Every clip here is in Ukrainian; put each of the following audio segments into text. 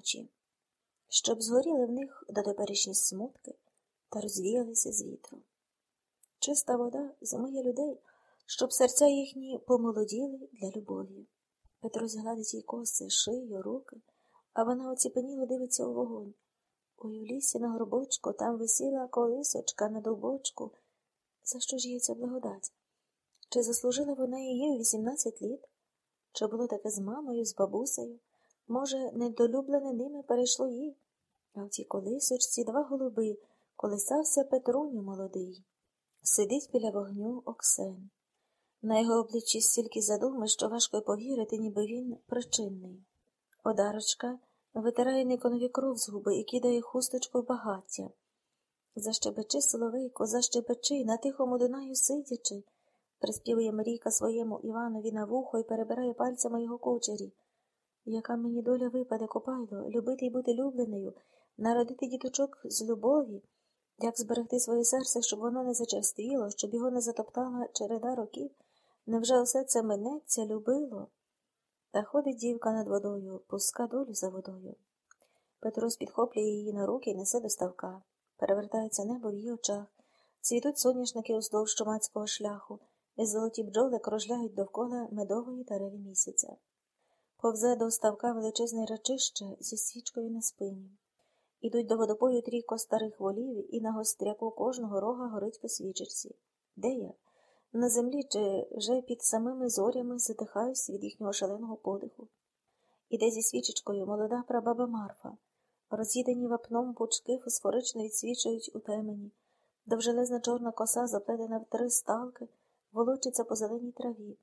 очі, щоб згоріли в них дотеперішні смутки та розвіялися з вітром. Чиста вода змиє людей, щоб серця їхні помолоділи для любові. Петро згладить їй коси, шию, руки, а вона оціпеніло дивиться у вогонь. Ой, у лісі на горбочку там висіла колисочка на довбочку. За що ж їй ця благодать? Чи заслужила вона її у 18 літ? Чи було таке з мамою, з бабусею? Може, недолюблене ними перейшло їй? А в тій колисочці два голуби колисався Петруню молодий. Сидить біля вогню Оксен. На його обличчі стільки задуми, що важко повірити, ніби він причинний. Одарочка витирає Никонові кров з губи і кидає хусточку в багаття. Защебечи, соловейко, защебечи, на тихому Дунаю сидячи, приспівує Марійка своєму Іванові на вухо і перебирає пальцями його кучері. Яка мені доля випаде, копайло, любити і бути любленою, народити діточок з любові, як зберегти своє серце, щоб воно не зачерствіло, щоб його не затоптала череда років. Невже усе це минеться, любило? Та ходить дівка над водою, пуска долю за водою. Петрос підхоплює її на руки і несе до ставка. Перевертається небо в її очах, цвітуть соняшники уздовж чумацького шляху, і золоті бджоли кружляють довкола медової тарелі місяця. Повзе до ставка величезне речище зі свічкою на спині. Ідуть до водопою трійко старих волів, і на гостряку кожного рога горить по свічечці. Де я? На землі чи вже під самими зорями затихаюсь від їхнього шаленого подиху. Іде зі свічечкою молода прабаба Марфа. Роз'їдені вапном пучки фосфорично відсвічують у темені, довжелезна чорна коса, заплетена в три сталки, волочиться по зеленій траві.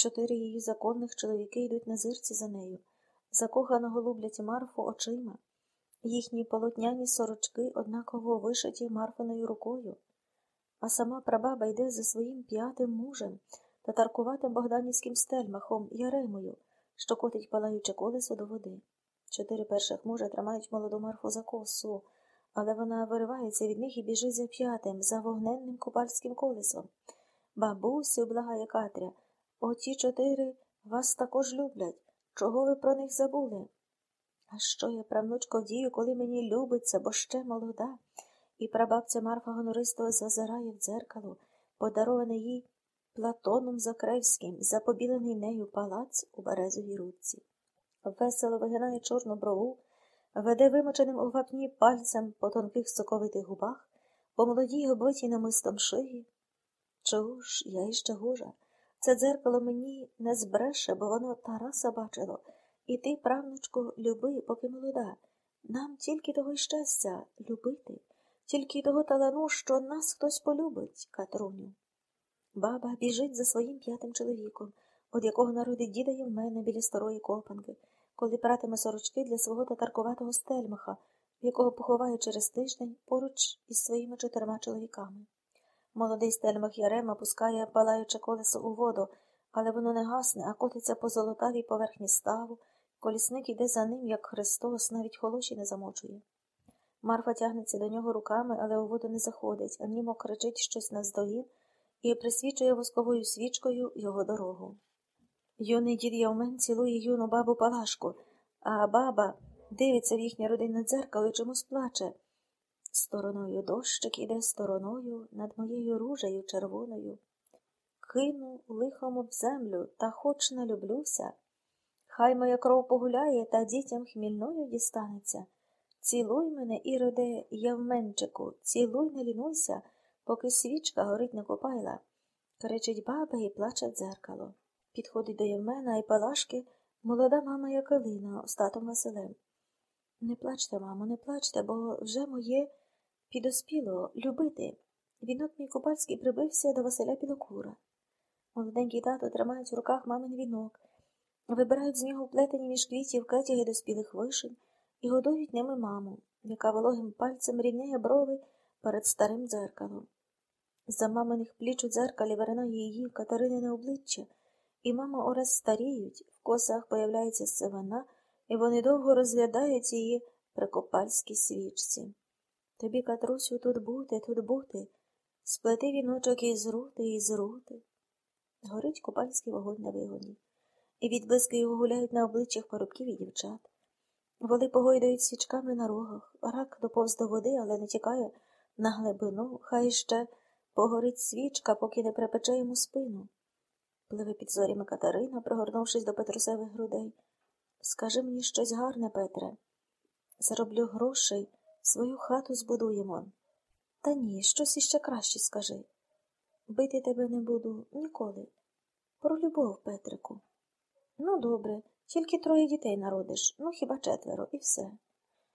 Чотири її законних чоловіки йдуть на зирці за нею, закохано голублять Марфу очима. Їхні полотняні сорочки однаково вишиті Марфиною рукою а сама прабаба йде за своїм п'ятим мужем та таркуватим богданівським стельмахом Яремою, що котить палаюче колесо до води. Чотири перших мужа тримають молоду Марфу за косу, але вона виривається від них і біжить за п'ятим, за вогненним купальським колесом. Бабусю, благає Катря, оті чотири вас також люблять. Чого ви про них забули? А що я, правнучко, вдію, коли мені любиться, бо ще молода? і прабабця Марфа гонористо зазирає в дзеркало, подароване їй Платоном Закревським, запобілений нею палац у березовій рудці. Весело вигинає чорну брову, веде вимоченим у вапні пальцем по тонких соковитих губах, по молодій обвитій намистом шиї. Чого ж, я іще гужа. Це дзеркало мені не збреше, бо воно Тараса бачило. І ти, правнучко, люби, поки молода. Нам тільки того й щастя любити тільки того талану, що нас хтось полюбить, Катруню. Баба біжить за своїм п'ятим чоловіком, від якого народить діда й в мене біля старої копанки, коли пратиме сорочки для свого татаркуватого стельмаха, якого поховає через тиждень поруч із своїми чотирма чоловіками. Молодий стельмах Ярема пускає палаюче колесо у воду, але воно не гасне, а котиться по золотавій поверхні ставу, колісник іде за ним, як Христос, навіть холоші не замочує. Марфа тягнеться до нього руками, але у воду не заходить, а німо кричить щось наздогін і присвічує восковою свічкою його дорогу. Юний дід Явмен цілує юну бабу Палашку, а баба дивиться в їхнє родинне дзеркало і чомусь плаче. Стороною дощик іде стороною над моєю ружею червоною. Кину лихом в землю та хоч не люблюся. Хай моя кров погуляє та дітям хмільною дістанеться. Цілуй мене, іроде, явменчику, цілуй не лінуйся, поки свічка горить на копайла. Кричить баба і плаче дзеркало. Підходить до Євмена і Палашки молода мама Якалина з Василем. Не плачте, мамо, не плачте, бо вже моє підоспіло любити. Вінок мій купальський прибився до Василя Білокура. Молоденький тато тримають в руках мамин вінок, вибирають з нього вплетені між квітів кетяги доспілих вишень і годують ними маму, яка вологим пальцем рівняє брови перед старим дзеркалом. За маминих пліч у дзеркалі виринає її Катеринине обличчя, і мама ораз старіють, в косах появляється сивина, і вони довго розглядають її при копальській свічці. Тобі, Катрусю, тут бути, тут бути, сплети віночок із рути, із рути. Горить копальський вогонь на вигоні, і відблиски його гуляють на обличчях парубків і дівчат. Воли погойдають свічками на рогах, рак доповз до води, але не тікає на глибину, хай ще погорить свічка, поки не припече йому спину. Пливе під зорями Катерина, пригорнувшись до Петрусевих грудей. Скажи мені щось гарне, Петре. Зароблю грошей, свою хату збудуємо. Та ні, щось іще краще скажи. Бити тебе не буду ніколи. Про любов, Петрику. Ну, добре, тільки троє дітей народиш, ну хіба четверо, і все.